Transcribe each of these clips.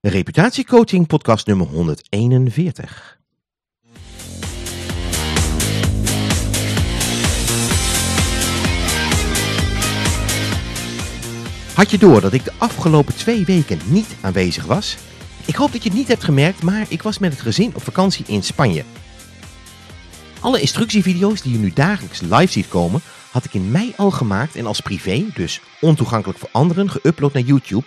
Reputatiecoaching podcast nummer 141. Had je door dat ik de afgelopen twee weken niet aanwezig was? Ik hoop dat je het niet hebt gemerkt, maar ik was met het gezin op vakantie in Spanje. Alle instructievideo's die je nu dagelijks live ziet komen, had ik in mei al gemaakt en als privé, dus ontoegankelijk voor anderen, geüpload naar YouTube,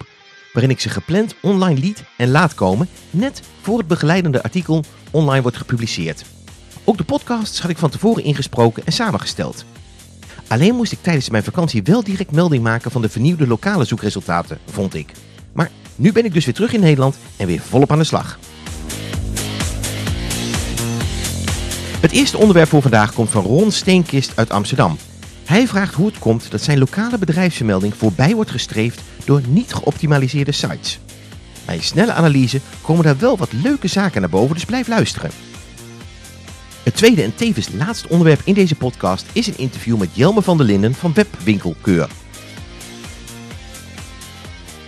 waarin ik ze gepland online liet en laat komen, net voor het begeleidende artikel online wordt gepubliceerd. Ook de podcasts had ik van tevoren ingesproken en samengesteld. Alleen moest ik tijdens mijn vakantie wel direct melding maken van de vernieuwde lokale zoekresultaten, vond ik. Maar nu ben ik dus weer terug in Nederland en weer volop aan de slag. Het eerste onderwerp voor vandaag komt van Ron Steenkist uit Amsterdam. Hij vraagt hoe het komt dat zijn lokale bedrijfsvermelding voorbij wordt gestreefd door niet geoptimaliseerde sites. Bij een snelle analyse komen daar wel wat leuke zaken naar boven, dus blijf luisteren. Het tweede en tevens laatste onderwerp in deze podcast is een interview met Jelme van der Linden van Webwinkelkeur.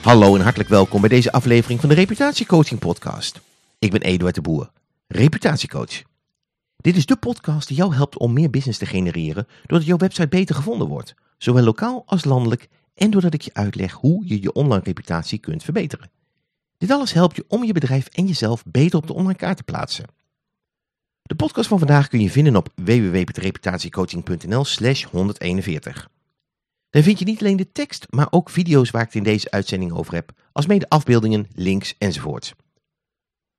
Hallo en hartelijk welkom bij deze aflevering van de Reputatiecoaching podcast. Ik ben Eduard de Boer, reputatiecoach. Dit is de podcast die jou helpt om meer business te genereren doordat jouw website beter gevonden wordt, zowel lokaal als landelijk en doordat ik je uitleg hoe je je online reputatie kunt verbeteren. Dit alles helpt je om je bedrijf en jezelf beter op de online kaart te plaatsen. De podcast van vandaag kun je vinden op www.reputatiecoaching.nl slash 141. Daar vind je niet alleen de tekst, maar ook video's waar ik het in deze uitzending over heb, als mede afbeeldingen, links enzovoort.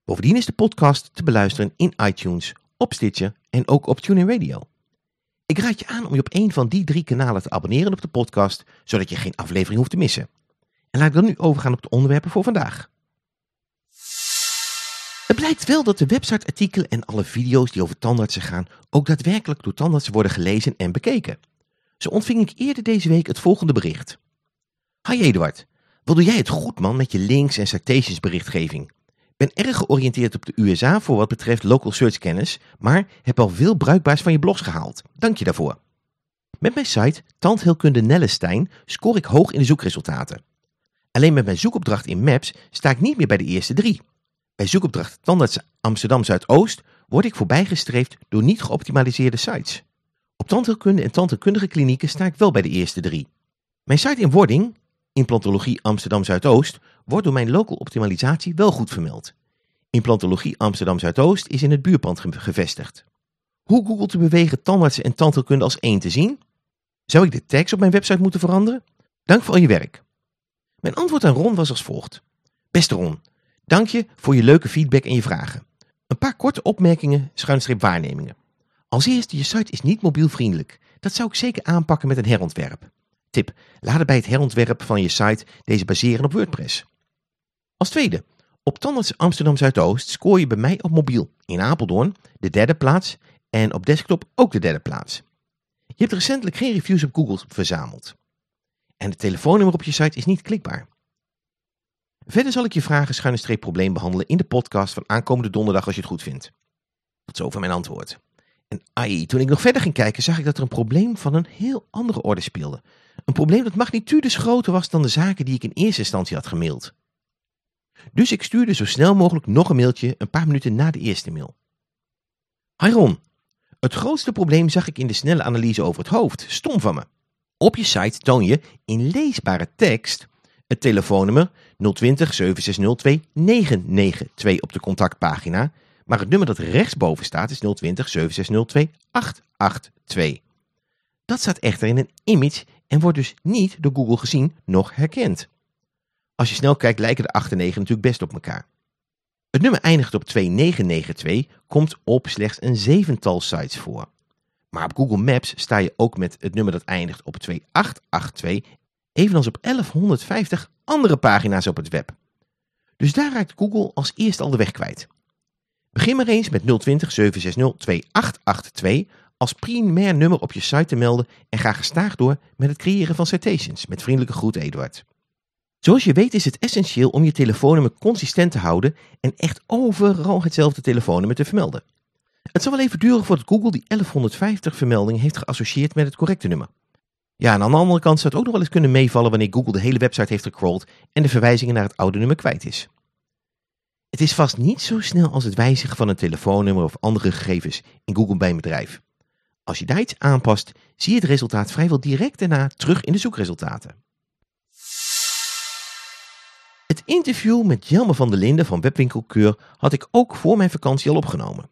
Bovendien is de podcast te beluisteren in iTunes, op Stitcher en ook op TuneIn Radio. Ik raad je aan om je op een van die drie kanalen te abonneren op de podcast, zodat je geen aflevering hoeft te missen. En laat ik dan nu overgaan op de onderwerpen voor vandaag. Het blijkt wel dat de websiteartikelen en alle video's die over tandartsen gaan ook daadwerkelijk door tandartsen worden gelezen en bekeken. Zo ontving ik eerder deze week het volgende bericht. Hi Eduard, wat doe jij het goed man met je links en citations berichtgeving? Ben erg georiënteerd op de USA voor wat betreft local search kennis, maar heb al veel bruikbaars van je blogs gehaald. Dank je daarvoor. Met mijn site Tandheelkunde Nellestein scoor ik hoog in de zoekresultaten. Alleen met mijn zoekopdracht in Maps sta ik niet meer bij de eerste drie. Bij zoekopdracht Tandarts Amsterdam Zuidoost word ik voorbijgestreefd door niet geoptimaliseerde sites. Op tandheelkunde en tandheelkundige klinieken sta ik wel bij de eerste drie. Mijn site in wording, Implantologie Amsterdam Zuidoost, wordt door mijn local optimalisatie wel goed vermeld. Implantologie Amsterdam Zuidoost is in het buurpand gevestigd. Hoe Google te bewegen tandartsen en tandheelkunde als één te zien? Zou ik de tags op mijn website moeten veranderen? Dank voor al je werk. Mijn antwoord aan Ron was als volgt. Beste Ron, dank je voor je leuke feedback en je vragen. Een paar korte opmerkingen, schuinstreep waarnemingen. Als eerste, je site is niet mobielvriendelijk. Dat zou ik zeker aanpakken met een herontwerp. Tip, laat bij het herontwerp van je site deze baseren op WordPress. Als tweede, op Tandarts Amsterdam Zuidoost scoor je bij mij op mobiel in Apeldoorn de derde plaats en op desktop ook de derde plaats. Je hebt recentelijk geen reviews op Google verzameld. En het telefoonnummer op je site is niet klikbaar. Verder zal ik je vragen schuine streep probleem behandelen in de podcast van aankomende donderdag als je het goed vindt. Tot zover mijn antwoord. En ai, toen ik nog verder ging kijken zag ik dat er een probleem van een heel andere orde speelde. Een probleem dat magnitudes groter was dan de zaken die ik in eerste instantie had gemaild. Dus ik stuurde zo snel mogelijk nog een mailtje een paar minuten na de eerste mail. Hi Ron, het grootste probleem zag ik in de snelle analyse over het hoofd. Stom van me. Op je site toon je in leesbare tekst het telefoonnummer 020 7602 992 op de contactpagina, maar het nummer dat rechtsboven staat is 020 7602 882. Dat staat echter in een image en wordt dus niet door Google gezien nog herkend. Als je snel kijkt lijken de 8 en 9 natuurlijk best op elkaar. Het nummer eindigt op 2992, komt op slechts een zevental sites voor. Maar op Google Maps sta je ook met het nummer dat eindigt op 2882, evenals op 1150 andere pagina's op het web. Dus daar raakt Google als eerste al de weg kwijt. Begin maar eens met 020 760 2882 als primair nummer op je site te melden en ga gestaag door met het creëren van citations. Met vriendelijke groet Eduard. Zoals je weet is het essentieel om je telefoonnummer consistent te houden en echt overal hetzelfde telefoonnummer te vermelden. Het zal wel even duren voordat Google die 1150 vermelding heeft geassocieerd met het correcte nummer. Ja, en aan de andere kant zou het ook nog wel eens kunnen meevallen wanneer Google de hele website heeft gecrawled en de verwijzingen naar het oude nummer kwijt is. Het is vast niet zo snel als het wijzigen van een telefoonnummer of andere gegevens in Google bij een bedrijf. Als je daar iets aanpast, zie je het resultaat vrijwel direct daarna terug in de zoekresultaten. Interview met Jelme van der Linden van Webwinkelkeur had ik ook voor mijn vakantie al opgenomen.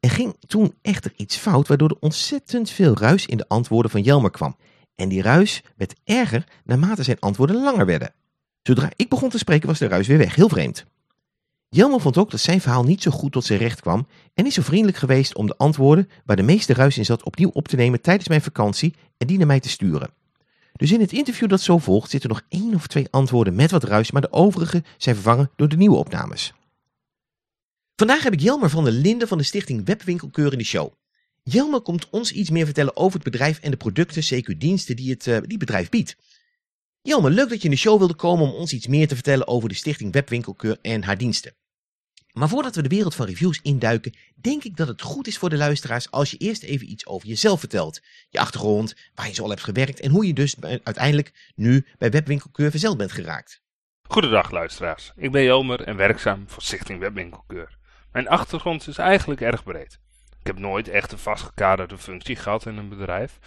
Er ging toen echter iets fout waardoor er ontzettend veel ruis in de antwoorden van Jelmer kwam. En die ruis werd erger naarmate zijn antwoorden langer werden. Zodra ik begon te spreken was de ruis weer weg, heel vreemd. Jelmer vond ook dat zijn verhaal niet zo goed tot zijn recht kwam en is zo vriendelijk geweest om de antwoorden waar de meeste ruis in zat opnieuw op te nemen tijdens mijn vakantie en die naar mij te sturen. Dus in het interview dat zo volgt zitten nog één of twee antwoorden met wat ruis, maar de overige zijn vervangen door de nieuwe opnames. Vandaag heb ik Jelmer van der Linden van de stichting Webwinkelkeur in de show. Jelmer komt ons iets meer vertellen over het bedrijf en de producten, CQ diensten die het uh, die bedrijf biedt. Jelmer, leuk dat je in de show wilde komen om ons iets meer te vertellen over de stichting Webwinkelkeur en haar diensten. Maar voordat we de wereld van reviews induiken, denk ik dat het goed is voor de luisteraars als je eerst even iets over jezelf vertelt. Je achtergrond, waar je zo al hebt gewerkt en hoe je dus uiteindelijk nu bij Webwinkelkeur verzeld bent geraakt. Goedendag luisteraars, ik ben Jelmer en werkzaam voor Stichting Webwinkelkeur. Mijn achtergrond is eigenlijk erg breed. Ik heb nooit echt een vastgekaderde functie gehad in een bedrijf,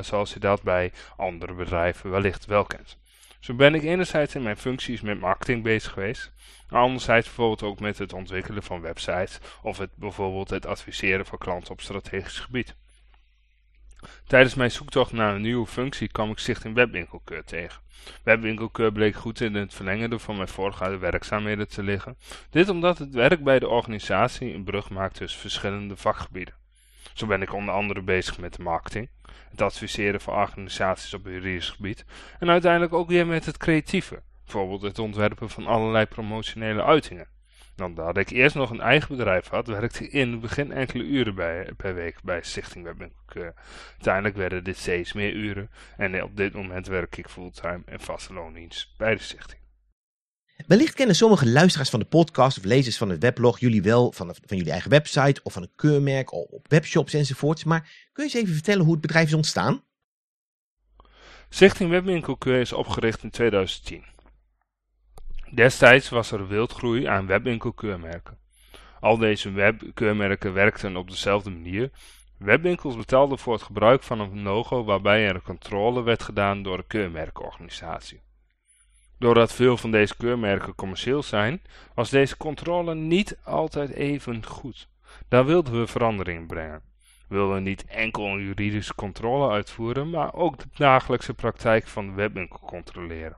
zoals je dat bij andere bedrijven wellicht wel kent. Zo ben ik enerzijds in mijn functies met marketing bezig geweest, maar anderzijds bijvoorbeeld ook met het ontwikkelen van websites of het, bijvoorbeeld het adviseren van klanten op strategisch gebied. Tijdens mijn zoektocht naar een nieuwe functie kwam ik Stichting Webwinkelkeur tegen. Webwinkelkeur bleek goed in het verlengde van mijn vorige werkzaamheden te liggen. Dit omdat het werk bij de organisatie een brug maakt tussen verschillende vakgebieden. Zo ben ik onder andere bezig met de marketing, het adviseren van organisaties op juridisch gebied en uiteindelijk ook weer met het creatieve, bijvoorbeeld het ontwerpen van allerlei promotionele uitingen. Nadat ik eerst nog een eigen bedrijf had, werkte ik in het begin enkele uren bij, per week bij Stichting Webwinkelkeur. Uiteindelijk werden dit steeds meer uren en op dit moment werk ik fulltime en vaste loondienst bij de stichting. Wellicht kennen sommige luisteraars van de podcast of lezers van het weblog jullie wel van, van jullie eigen website of van een keurmerk of op webshops enzovoorts. Maar kun je eens even vertellen hoe het bedrijf is ontstaan? Stichting Webwinkelkeur is opgericht in 2010. Destijds was er wildgroei aan webwinkelkeurmerken. Al deze webkeurmerken werkten op dezelfde manier. Webwinkels betaalden voor het gebruik van een logo waarbij er controle werd gedaan door de keurmerkenorganisatie. Doordat veel van deze keurmerken commercieel zijn, was deze controle niet altijd even goed. Daar wilden we verandering brengen. We wilden niet enkel een juridische controle uitvoeren, maar ook de dagelijkse praktijk van de webwinkel controleren.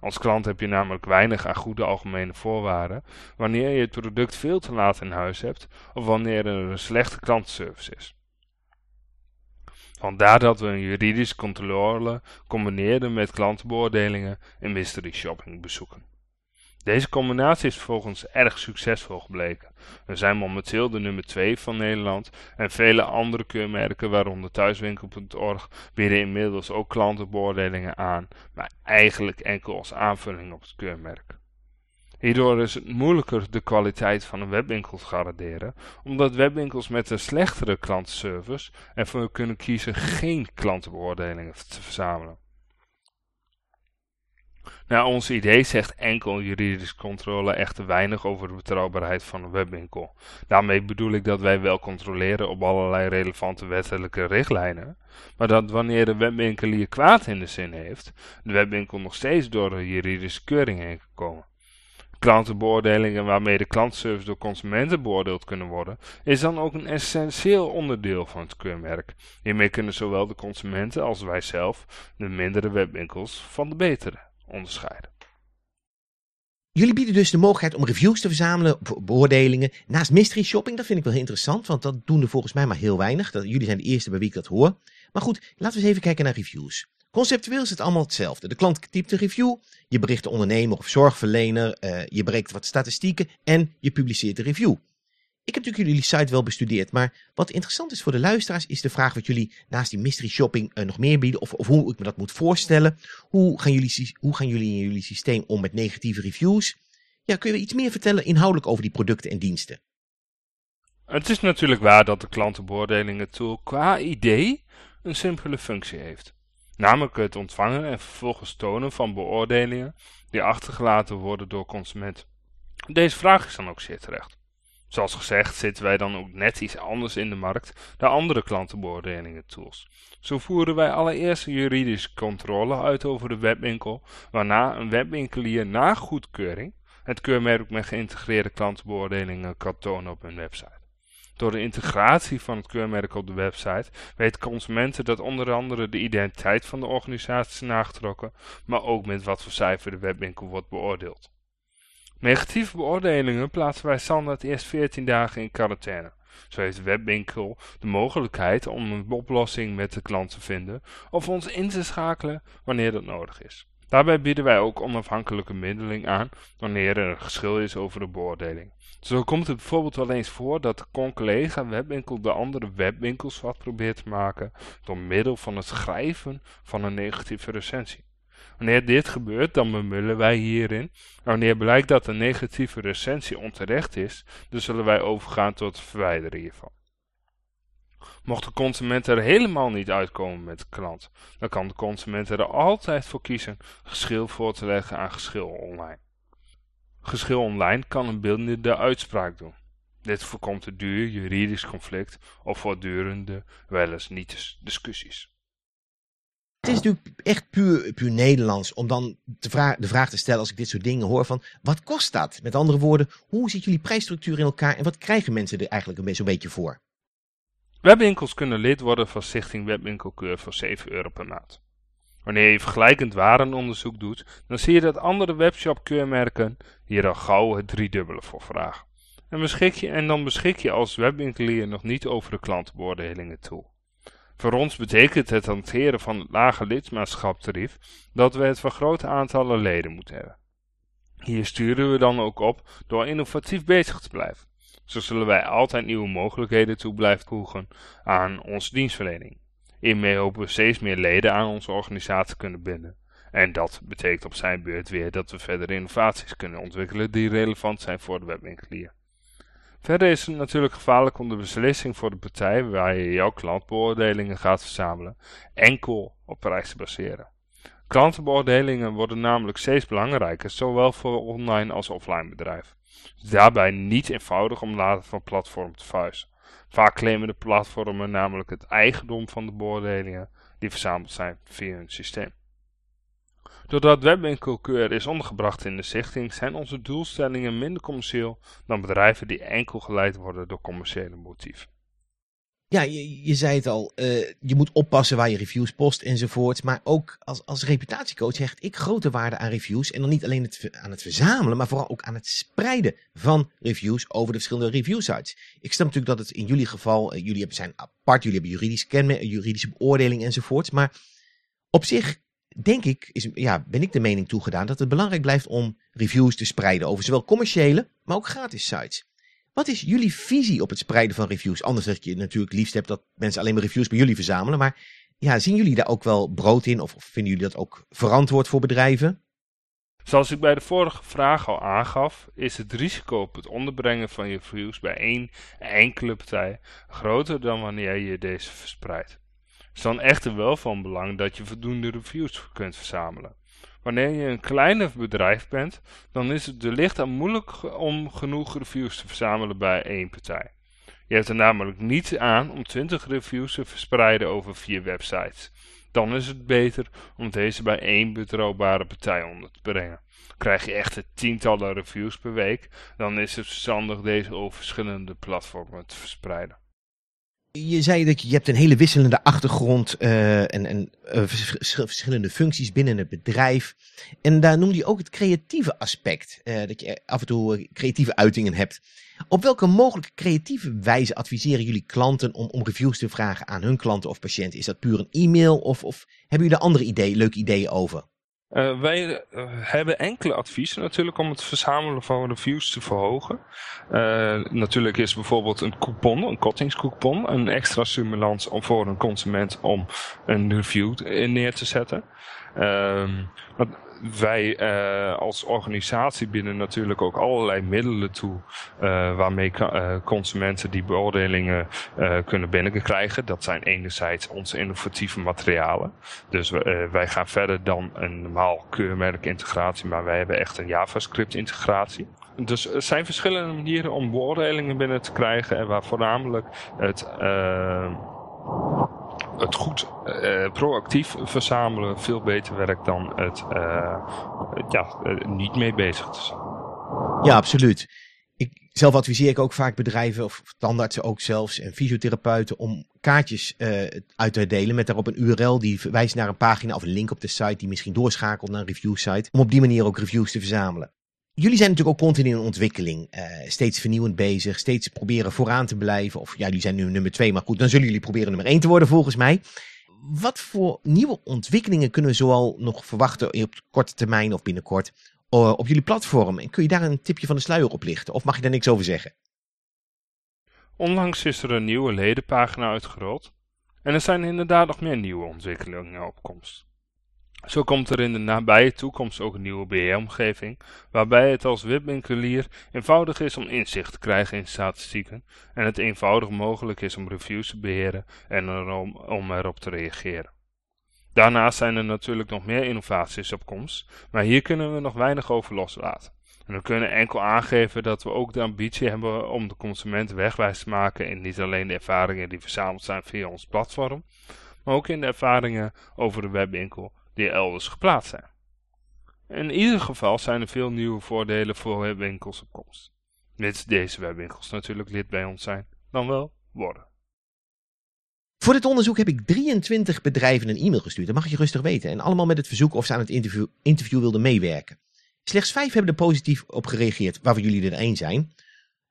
Als klant heb je namelijk weinig aan goede algemene voorwaarden wanneer je het product veel te laat in huis hebt of wanneer er een slechte klantenservice is. Vandaar dat we een juridische controle combineren met klantenbeoordelingen en mystery shopping bezoeken. Deze combinatie is volgens erg succesvol gebleken. We zijn momenteel de nummer 2 van Nederland en vele andere keurmerken, waaronder thuiswinkel.org, bieden inmiddels ook klantenbeoordelingen aan, maar eigenlijk enkel als aanvulling op het keurmerk. Hierdoor is het moeilijker de kwaliteit van een webwinkel te garanderen, omdat webwinkels met een slechtere klantenservice ervoor kunnen kiezen geen klantenbeoordelingen te verzamelen. Nou, ons idee zegt enkel juridische controle echter weinig over de betrouwbaarheid van een webwinkel. Daarmee bedoel ik dat wij wel controleren op allerlei relevante wettelijke richtlijnen, maar dat wanneer de webwinkelier kwaad in de zin heeft, de webwinkel nog steeds door een juridische keuring heen kan komen. Klantenbeoordelingen waarmee de klantservice door consumenten beoordeeld kunnen worden, is dan ook een essentieel onderdeel van het keurmerk. Hiermee kunnen zowel de consumenten als wij zelf de mindere webwinkels van de betere onderscheiden. Jullie bieden dus de mogelijkheid om reviews te verzamelen, beoordelingen. Naast mystery shopping, dat vind ik wel interessant, want dat doen er volgens mij maar heel weinig. Dat, jullie zijn de eerste bij wie ik dat hoor. Maar goed, laten we eens even kijken naar reviews. Conceptueel is het allemaal hetzelfde. De klant typt een review, je bericht de ondernemer of zorgverlener, uh, je bereikt wat statistieken en je publiceert de review. Ik heb natuurlijk jullie site wel bestudeerd, maar wat interessant is voor de luisteraars is de vraag wat jullie naast die mystery shopping uh, nog meer bieden of, of, hoe ik me dat moet voorstellen. Hoe gaan, jullie, hoe gaan jullie in jullie systeem om met negatieve reviews? Ja, kun je iets meer vertellen inhoudelijk over die producten en diensten? Het is natuurlijk waar dat de klantenbeoordelingen tool qua idee een simpele functie heeft. Namelijk het ontvangen en vervolgens tonen van beoordelingen die achtergelaten worden door consumenten. Deze vraag is dan ook zeer terecht. Zoals gezegd zitten wij dan ook net iets anders in de markt dan andere klantenbeoordelingen tools. Zo voeren wij allereerst juridische controle uit over de webwinkel, waarna een webwinkelier na goedkeuring het keurmerk met geïntegreerde klantenbeoordelingen kan tonen op hun website. Door de integratie van het keurmerk op de website weten consumenten dat onder andere de identiteit van de organisatie is nagetrokken, maar ook met wat voor cijfer de webwinkel wordt beoordeeld. Negatieve beoordelingen plaatsen wij standaard eerst 14 dagen in quarantaine. Zo heeft de webwinkel de mogelijkheid om een oplossing met de klant te vinden of ons in te schakelen wanneer dat nodig is. Daarbij bieden wij ook onafhankelijke middeling aan wanneer er een geschil is over de beoordeling. Zo komt het bijvoorbeeld wel eens voor dat de collega webwinkel de andere webwinkels wat probeert te maken door middel van het schrijven van een negatieve recensie. Wanneer dit gebeurt, dan bemullen wij hierin. Wanneer blijkt dat een negatieve recensie onterecht is, dan zullen wij overgaan tot het verwijderen hiervan. Mocht de consument er helemaal niet uitkomen met de klant, dan kan de consument er altijd voor kiezen geschil voor te leggen aan geschil online. Geschil online kan een bindende uitspraak doen. Dit voorkomt een duur juridisch conflict of voortdurende, wel eens niet discussies. Het is natuurlijk echt puur, puur Nederlands om dan de vraag, de vraag te stellen als ik dit soort dingen hoor van wat kost dat? Met andere woorden, hoe zit jullie prijsstructuur in elkaar en wat krijgen mensen er eigenlijk een zo'n beetje voor? Webwinkels kunnen lid worden van Stichting Webwinkelkeur voor 7 euro per maand. Wanneer je vergelijkend warenonderzoek doet, dan zie je dat andere webshop-keurmerken hier al gauw het driedubbele voor vragen. En, beschik je, en dan beschik je als webwinkelier nog niet over de klantenbeoordelingen toe. Voor ons betekent het hanteren van het lage lidmaatschaptarief dat we het van grote aantallen leden moeten hebben. Hier sturen we dan ook op door innovatief bezig te blijven. Zo zullen wij altijd nieuwe mogelijkheden toe blijven voegen aan onze dienstverlening. Hiermee hopen we steeds meer leden aan onze organisatie kunnen binden. En dat betekent op zijn beurt weer dat we verder innovaties kunnen ontwikkelen die relevant zijn voor de webwinkelier. Verder is het natuurlijk gevaarlijk om de beslissing voor de partij waar je jouw klantbeoordelingen gaat verzamelen enkel op prijs te baseren. Klantenbeoordelingen worden namelijk steeds belangrijker, zowel voor online als offline bedrijven. Het is daarbij niet eenvoudig om later van platform te vuizen. Vaak claimen de platformen namelijk het eigendom van de beoordelingen die verzameld zijn via hun systeem. Doordat webwinkelkeur is ondergebracht in de stichting zijn onze doelstellingen minder commercieel dan bedrijven die enkel geleid worden door commerciële motieven. Ja, je, je zei het al, uh, je moet oppassen waar je reviews post enzovoort. Maar ook als, als reputatiecoach hecht ik grote waarde aan reviews. En dan niet alleen aan het verzamelen, maar vooral ook aan het spreiden van reviews over de verschillende review sites. Ik snap natuurlijk dat het in jullie geval, uh, jullie zijn apart, jullie hebben juridische kenmerken, juridische beoordeling enzovoort. Maar op zich denk ik, is, ja, ben ik de mening toegedaan dat het belangrijk blijft om reviews te spreiden over zowel commerciële, maar ook gratis sites. Wat is jullie visie op het spreiden van reviews? Anders dat je natuurlijk liefst hebt dat mensen alleen maar reviews bij jullie verzamelen. Maar ja, zien jullie daar ook wel brood in? Of, vinden jullie dat ook verantwoord voor bedrijven? Zoals ik bij de vorige vraag al aangaf, is het risico op het onderbrengen van je reviews bij één enkele partij groter dan wanneer je deze verspreidt. Het is dan echter wel van belang dat je voldoende reviews kunt verzamelen. Wanneer je een kleiner bedrijf bent, dan is het licht aan moeilijk om genoeg reviews te verzamelen bij één partij. Je hebt er namelijk niet aan om 20 reviews te verspreiden over vier websites. Dan is het beter om deze bij één betrouwbare partij onder te brengen. Krijg je echter tientallen reviews per week, dan is het verstandig deze over verschillende platformen te verspreiden. Je zei dat je, hebt een hele wisselende achtergrond uh, en, en uh, verschillende functies binnen het bedrijf. En daar noemde je ook het creatieve aspect. Uh, dat je af en toe creatieve uitingen hebt. Op welke mogelijke creatieve wijze adviseren jullie klanten om, reviews te vragen aan hun klanten of patiënten? Is dat puur een e-mail of, of hebben jullie er andere ideeën, leuke ideeën over? Uh, wij uh, hebben enkele adviezen natuurlijk om het verzamelen van reviews te verhogen. Uh, natuurlijk is bijvoorbeeld een coupon, een kortingscoupon, een extra stimulans om voor een consument om een review neer te zetten. Ehm, wij uh, als organisatie bieden natuurlijk ook allerlei middelen toe uh, waarmee uh, consumenten die beoordelingen kunnen binnenkrijgen. Dat zijn enerzijds onze innovatieve materialen. Dus wij gaan verder dan een normaal keurmerk integratie, maar wij hebben echt een JavaScript integratie. dus er zijn verschillende manieren om beoordelingen binnen te krijgen. En waar voornamelijk het, uh, het goed uh, proactief verzamelen veel beter werkt dan het uh, ja, niet mee bezig te zijn. Ja, absoluut. Ik, zelf adviseer ik ook vaak bedrijven, of tandartsen ook zelfs, en fysiotherapeuten om kaartjes uit te delen met daarop een URL die verwijst naar een pagina of een link op de site die misschien doorschakelt naar een review site. Om op die manier ook reviews te verzamelen. Jullie zijn natuurlijk ook continu in ontwikkeling. Uh, steeds vernieuwend bezig. Steeds proberen vooraan te blijven. Of ja, jullie zijn nu nummer twee. Maar goed, dan zullen jullie proberen nummer één te worden volgens mij. Wat voor nieuwe ontwikkelingen kunnen we zoal nog verwachten op korte termijn of binnenkort uh, op jullie platform? En kun je daar een tipje van de sluier op lichten? Of mag je daar niks over zeggen? Onlangs is er een nieuwe ledenpagina uitgerold. En er zijn inderdaad nog meer nieuwe ontwikkelingen op komst. Zo komt er in de nabije toekomst ook een nieuwe beheeromgeving, waarbij het als webwinkelier eenvoudig is om inzicht te krijgen in statistieken en het eenvoudig mogelijk is om reviews te beheren en om erop te reageren. Daarnaast zijn er natuurlijk nog meer innovaties op komst, maar hier kunnen we nog weinig over loslaten. En we kunnen enkel aangeven dat we ook de ambitie hebben om de consument wegwijs te maken in niet alleen de ervaringen die verzameld zijn via ons platform, maar ook in de ervaringen over de webwinkel die elders geplaatst zijn. In ieder geval zijn er veel nieuwe voordelen voor webwinkels op komst. Mits deze webwinkels natuurlijk lid bij ons zijn, dan wel worden. Voor dit onderzoek heb ik 23 bedrijven een e-mail gestuurd. Dat mag je rustig weten. En allemaal met het verzoek of ze aan het interview, interview wilden meewerken. Slechts vijf hebben er positief op gereageerd, waarvan jullie er één zijn.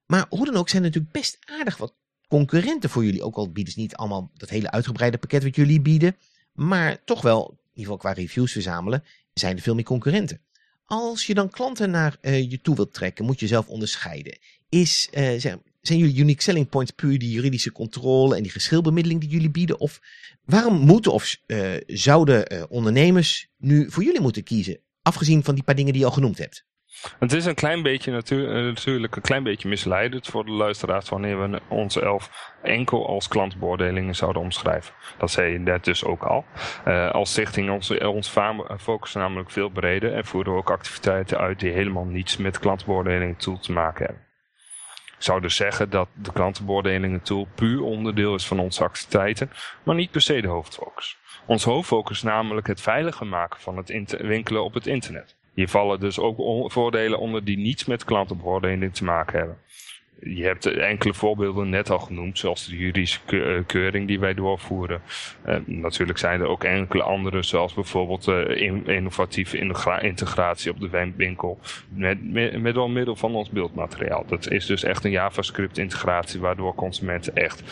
Maar hoe dan ook zijn er natuurlijk best aardig wat concurrenten voor jullie. Ook al bieden ze niet allemaal dat hele uitgebreide pakket wat jullie bieden. Maar toch wel ieder geval qua reviews verzamelen, zijn er veel meer concurrenten. Als je dan klanten naar uh, je toe wilt trekken, moet je zelf onderscheiden. Is, uh, zijn, zijn jullie unique selling points puur die juridische controle en die geschilbemiddeling die jullie bieden? Of waarom moeten of uh, zouden ondernemers nu voor jullie moeten kiezen? Afgezien van die paar dingen die je al genoemd hebt. Het is een klein beetje eh, natuurlijk een klein beetje misleidend voor de luisteraars wanneer we onze elf enkel als klantbeoordelingen zouden omschrijven. Dat zei je net dus ook al. Uh, als stichting onze, ons focussen namelijk veel breder en voeren we ook activiteiten uit die helemaal niets met klantbeoordelingen tool te maken hebben. Ik zou dus zeggen dat de klantenbeoordelingen tool puur onderdeel is van onze activiteiten, maar niet per se de hoofdfocus. Ons hoofdfocus is namelijk het veiliger maken van het winkelen op het internet. Hier vallen dus ook voordelen onder die niets met klantenbeoordeling te maken hebben je hebt enkele voorbeelden net al genoemd, zoals de juridische eh, keuring die wij doorvoeren. Uh, natuurlijk zijn er ook enkele andere, zoals bijvoorbeeld uh, innovatieve integratie op de webwinkel met, met, door middel van ons beeldmateriaal. Dat is dus echt een JavaScript integratie waardoor consumenten echt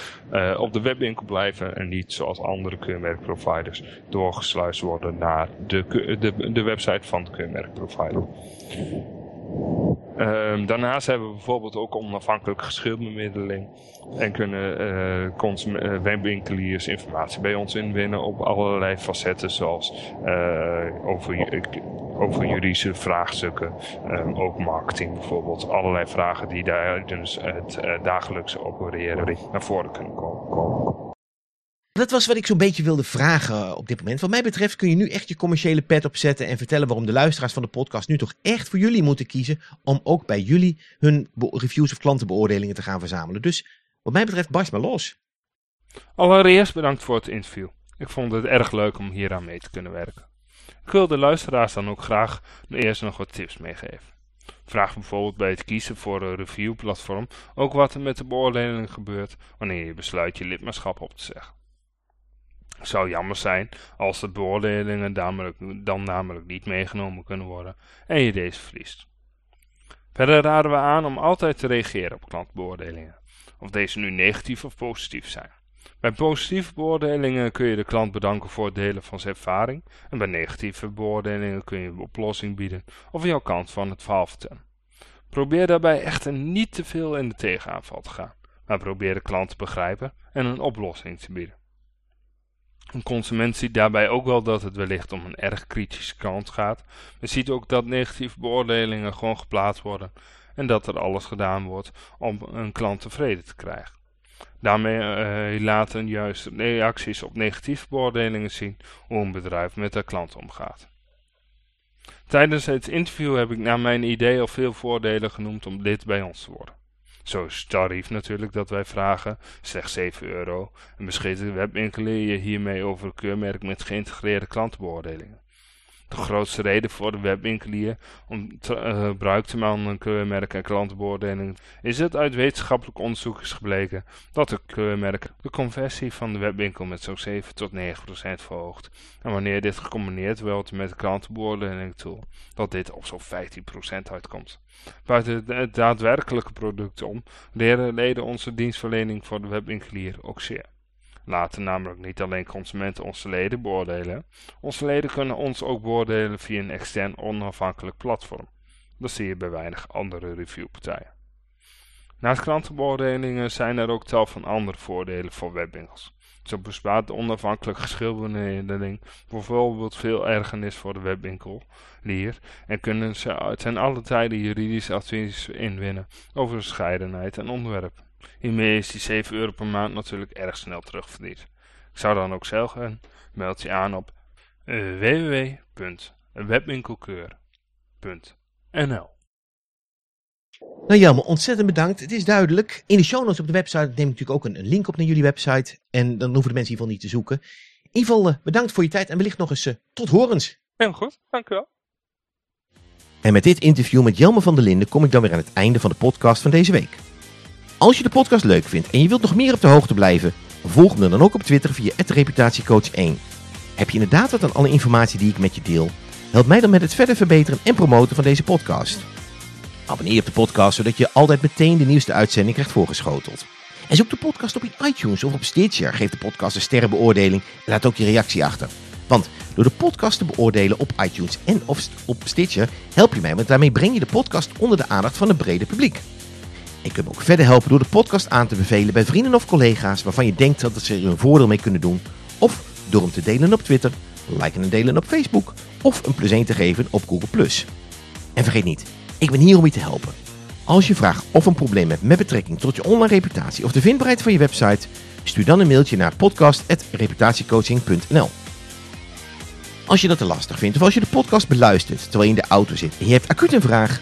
op de webwinkel blijven en niet zoals andere keurmerkproviders doorgesluist worden naar de, de, de website van de keurmerkprovider. Um, daarnaast hebben we bijvoorbeeld ook onafhankelijke geschilbemiddeling en kunnen uh, webwinkeliers informatie bij ons inwinnen op allerlei facetten zoals uh, over, over juridische vraagstukken, um, ook marketing bijvoorbeeld. Allerlei vragen die daar dus het uh, dagelijkse opereren naar voren kunnen komen. Dat was wat ik zo'n beetje wilde vragen op dit moment. Wat mij betreft kun je nu echt je commerciële pet opzetten en vertellen waarom de luisteraars van de podcast nu toch echt voor jullie moeten kiezen om ook bij jullie hun reviews of klantenbeoordelingen te gaan verzamelen. Dus wat mij betreft barst maar los. Allereerst bedankt voor het interview. Ik vond het erg leuk om hier aan mee te kunnen werken. Ik wil de luisteraars dan ook graag eerst nog wat tips meegeven. Vraag bijvoorbeeld bij het kiezen voor een reviewplatform ook wat er met de beoordeling gebeurt wanneer je besluit je lidmaatschap op te zeggen zou jammer zijn als de beoordelingen dan namelijk niet meegenomen kunnen worden en je deze verliest. Verder raden we aan om altijd te reageren op klantbeoordelingen, of deze nu negatief of positief zijn. Bij positieve beoordelingen kun je de klant bedanken voor het delen van zijn ervaring en bij negatieve beoordelingen kun je een oplossing bieden of jouw kant van het verhaal vertellen. Probeer daarbij echter niet te veel in de tegenaanval te gaan, maar probeer de klant te begrijpen en een oplossing te bieden. Een consument ziet daarbij ook wel dat het wellicht om een erg kritische kant gaat. Men ziet ook dat negatieve beoordelingen gewoon geplaatst worden en dat er alles gedaan wordt om een klant tevreden te krijgen. Daarmee uh, laten juist reacties op negatieve beoordelingen zien hoe een bedrijf met de klant omgaat. Tijdens het interview heb ik naar mijn idee al veel voordelen genoemd om lid bij ons te worden. Zo is het tarief natuurlijk dat wij vragen, slechts 7 euro. En beschikt de webwinkelier je hiermee over een keurmerk met geïntegreerde klantenbeoordelingen. De grootste reden voor de webwinkelier om te, uh, gebruik te maken van en klantenbeoordeling is dat uit wetenschappelijk onderzoek is gebleken dat de keurmerk de conversie van de webwinkel met zo'n 7 tot 9 procent verhoogt. En wanneer dit gecombineerd wordt met de klantenbeoordeling tool, dat dit op zo'n 15 procent uitkomt. Buiten het daadwerkelijke product om, leren leden onze dienstverlening voor de webwinkelier ook zeer laten namelijk niet alleen consumenten onze leden beoordelen. Onze leden kunnen ons ook beoordelen via een extern onafhankelijk platform. Dat zie je bij weinig andere reviewpartijen. Naast klantenbeoordelingen zijn er ook tal van andere voordelen voor webwinkels. Zo bespaart de onafhankelijke geschilbeoordeling bijvoorbeeld veel ergernis voor de webwinkelier en kunnen ze ten alle tijden juridisch advies inwinnen over bescheidenheid en onderwerp. Hiermee is die 7 euro per maand natuurlijk erg snel terugverdiend. Ik zou dan ook zeggen, meld je aan op uh, www.webwinkelkeur.nl Nou Jelmer, ontzettend bedankt. Het is duidelijk. In de show notes op de website neem ik natuurlijk ook een, link op naar jullie website. En dan hoeven de mensen in ieder geval niet te zoeken. In ieder geval uh, bedankt voor je tijd en wellicht nog eens uh, tot horens. Heel goed, dank u wel. En met dit interview met Jelmer van der Linden kom ik dan weer aan het einde van de podcast van deze week. Als je de podcast leuk vindt en je wilt nog meer op de hoogte blijven, volg me dan ook op Twitter via reputatiecoach1. Heb je inderdaad wat aan alle informatie die ik met je deel? Help mij dan met het verder verbeteren en promoten van deze podcast. Abonneer je op de podcast zodat je altijd meteen de nieuwste uitzending krijgt voorgeschoteld. En zoek de podcast op in iTunes of op Stitcher. Geef de podcast een sterrenbeoordeling en laat ook je reactie achter. Want door de podcast te beoordelen op iTunes en op Stitcher help je mij, want daarmee breng je de podcast onder de aandacht van het brede publiek. Ik kunt me ook verder helpen door de podcast aan te bevelen bij vrienden of collega's waarvan je denkt dat ze er een voordeel mee kunnen doen. Of door hem te delen op Twitter, liken en delen op Facebook of een plus 1 te geven op Google+. En vergeet niet, ik ben hier om je te helpen. Als je vraagt of een probleem hebt met betrekking tot je online reputatie of de vindbaarheid van je website, stuur dan een mailtje naar podcast.reputatiecoaching.nl Als je dat te lastig vindt of als je de podcast beluistert terwijl je in de auto zit en je hebt acuut een vraag,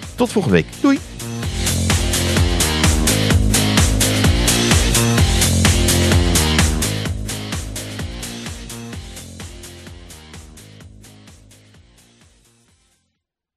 Tot volgende week. Doei!